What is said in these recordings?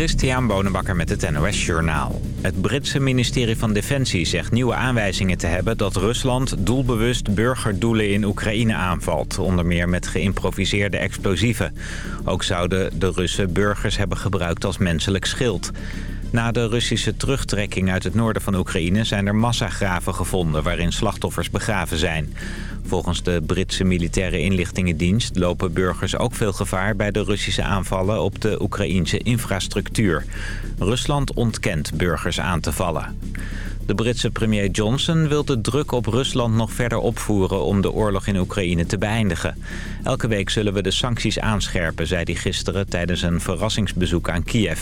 Christian Bonenbakker met het NOS Journaal. Het Britse ministerie van Defensie zegt nieuwe aanwijzingen te hebben... dat Rusland doelbewust burgerdoelen in Oekraïne aanvalt. Onder meer met geïmproviseerde explosieven. Ook zouden de Russen burgers hebben gebruikt als menselijk schild. Na de Russische terugtrekking uit het noorden van Oekraïne... zijn er massagraven gevonden waarin slachtoffers begraven zijn. Volgens de Britse militaire inlichtingendienst lopen burgers ook veel gevaar bij de Russische aanvallen op de Oekraïense infrastructuur. Rusland ontkent burgers aan te vallen. De Britse premier Johnson wil de druk op Rusland nog verder opvoeren om de oorlog in Oekraïne te beëindigen. Elke week zullen we de sancties aanscherpen, zei hij gisteren tijdens een verrassingsbezoek aan Kiev.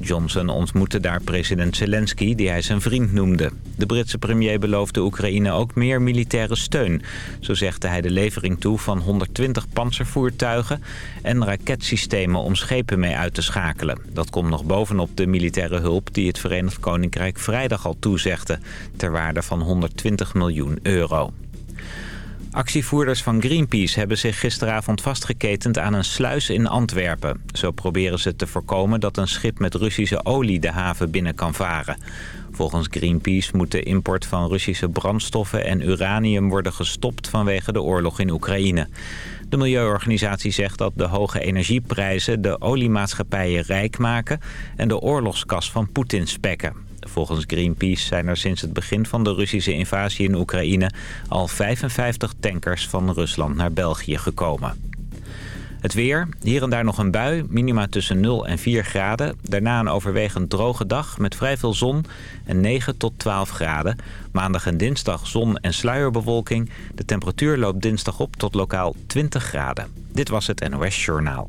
Johnson ontmoette daar president Zelensky, die hij zijn vriend noemde. De Britse premier beloofde Oekraïne ook meer militaire steun. Zo zegde hij de levering toe van 120 panzervoertuigen en raketsystemen om schepen mee uit te schakelen. Dat komt nog bovenop de militaire hulp die het Verenigd Koninkrijk vrijdag al ter waarde van 120 miljoen euro. Actievoerders van Greenpeace hebben zich gisteravond vastgeketend aan een sluis in Antwerpen. Zo proberen ze te voorkomen dat een schip met Russische olie de haven binnen kan varen. Volgens Greenpeace moet de import van Russische brandstoffen en uranium worden gestopt vanwege de oorlog in Oekraïne. De milieuorganisatie zegt dat de hoge energieprijzen de oliemaatschappijen rijk maken en de oorlogskas van Poetin spekken. Volgens Greenpeace zijn er sinds het begin van de Russische invasie in Oekraïne al 55 tankers van Rusland naar België gekomen. Het weer, hier en daar nog een bui, minima tussen 0 en 4 graden. Daarna een overwegend droge dag met vrij veel zon en 9 tot 12 graden. Maandag en dinsdag zon en sluierbewolking. De temperatuur loopt dinsdag op tot lokaal 20 graden. Dit was het NOS Journaal.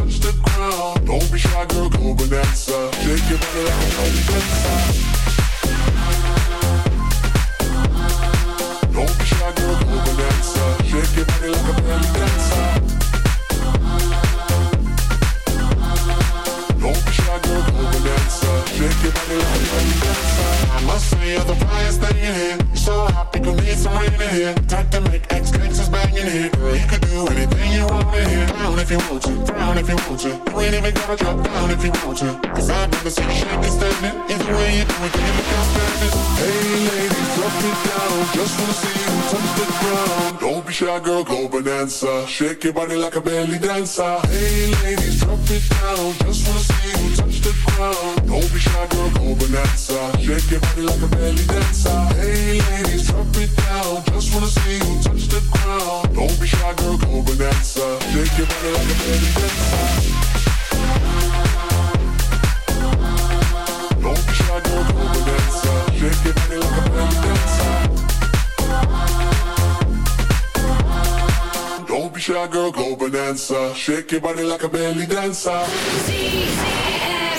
shy, girl, go bonanza. Shake your body like a belly dancer. Hey ladies, drop it down. Just wanna see you touch the ground. Don't be shy, girl, go bonanza. Shake your body like a belly dancer. Hey ladies, drop it down. Just wanna see you touch the ground. Don't be shy, girl, go bonanza. Shake your body like a belly dancer. Girl, go bonanza. Shake your body like a belly dancer. I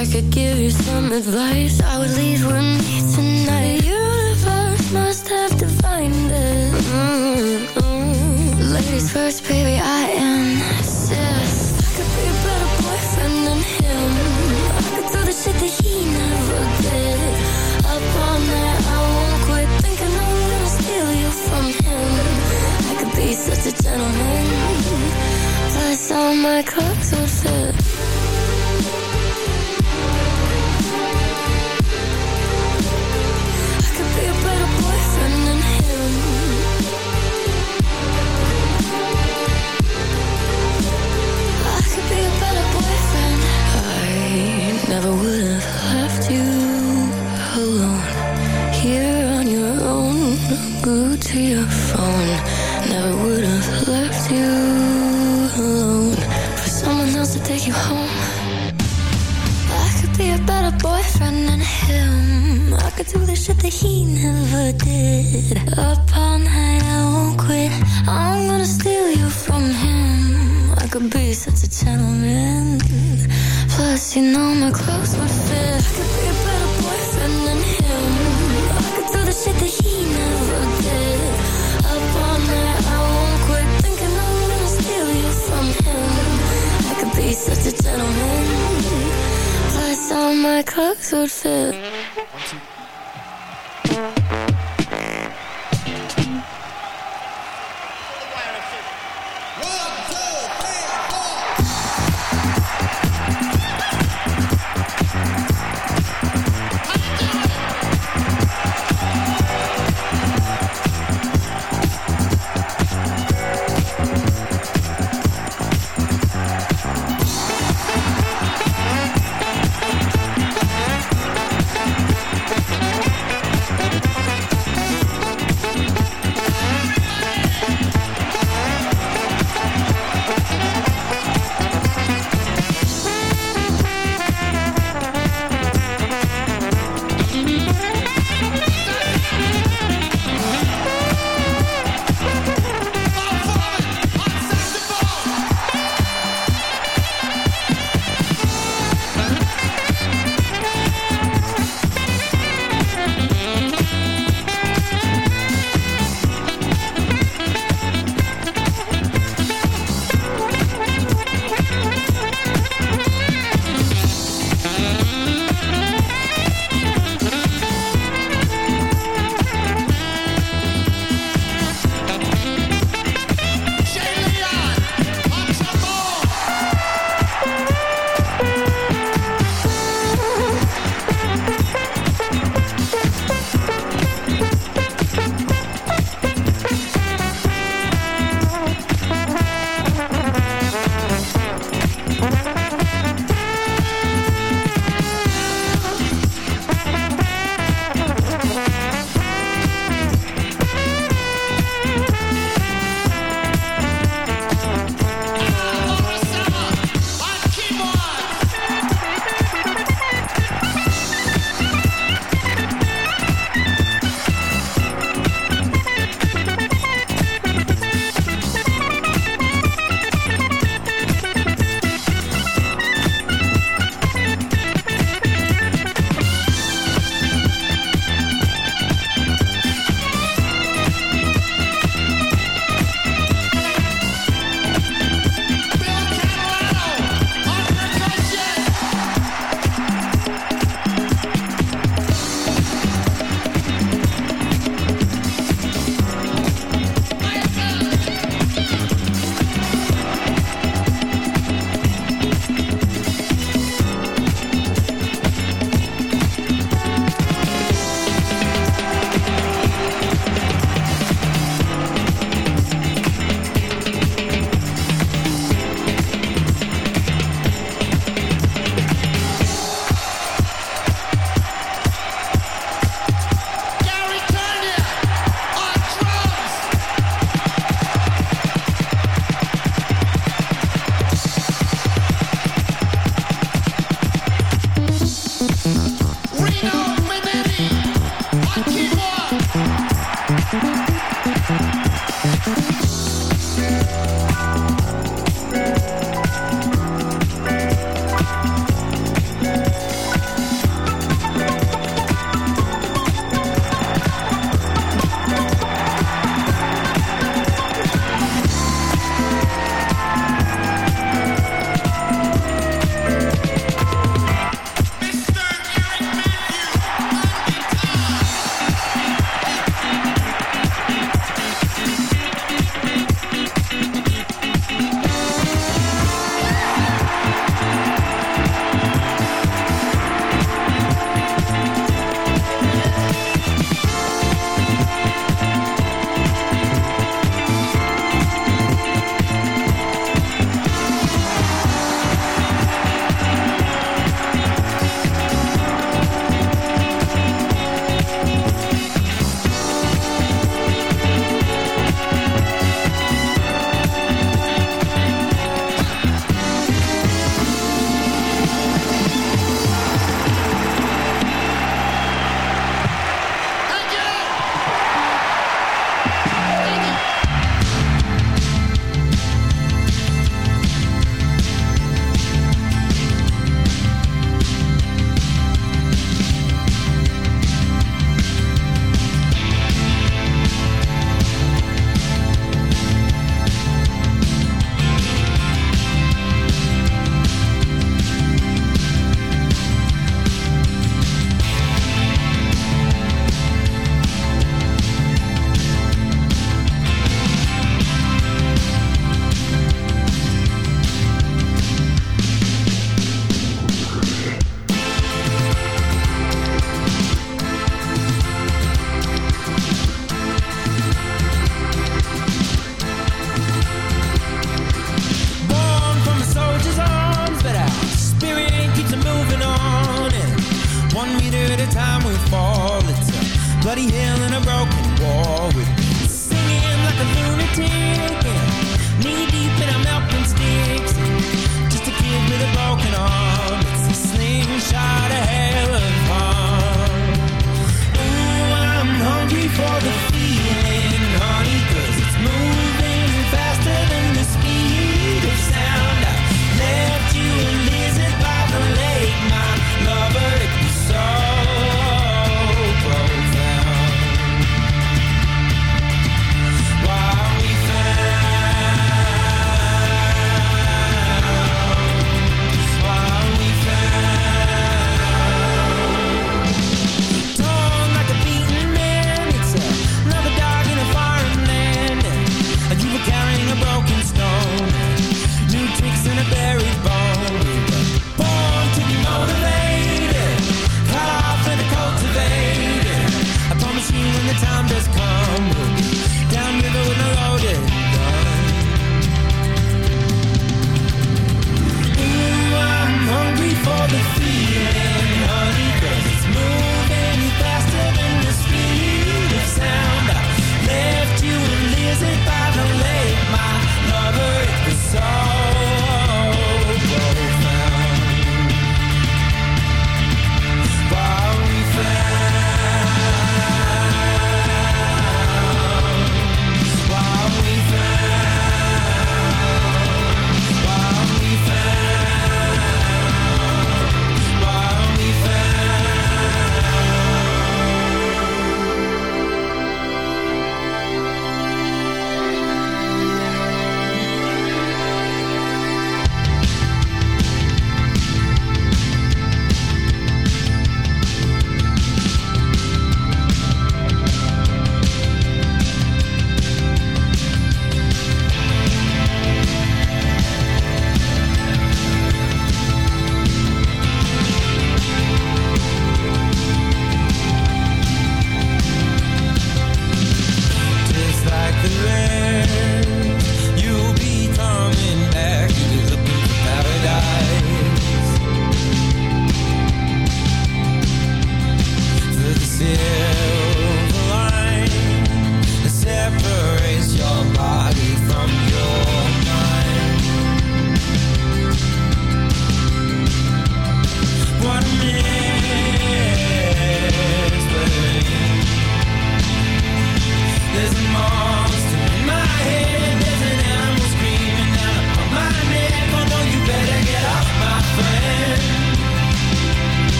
I could give you some advice,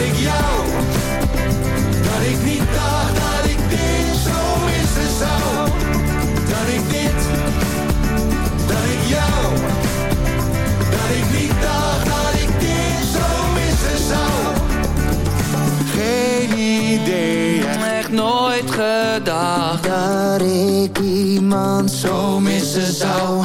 ik jou, dat ik niet dacht dat ik dit zo missen zou. Dat ik dit, dat ik jou, dat ik niet dacht dat ik dit zo missen zou. Geen idee. Echt nooit gedacht Dat ik iemand zo missen zou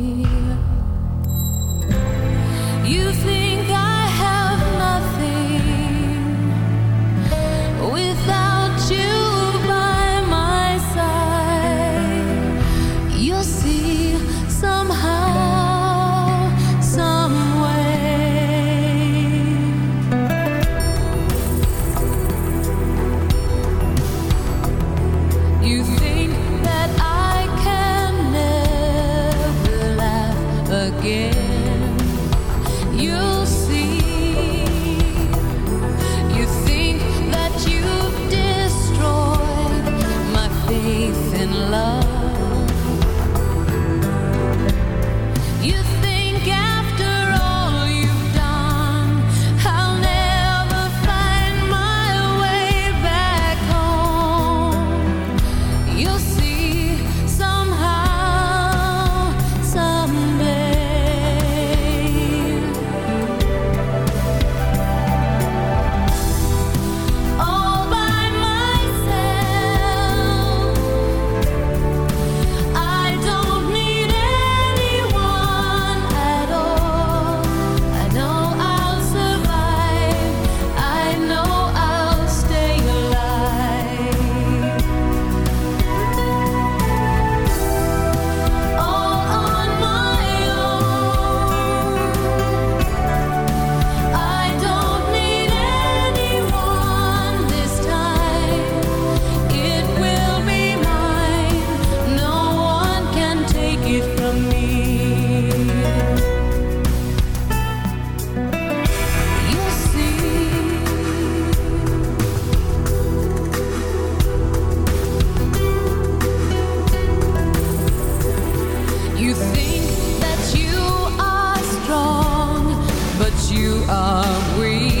but you are weak.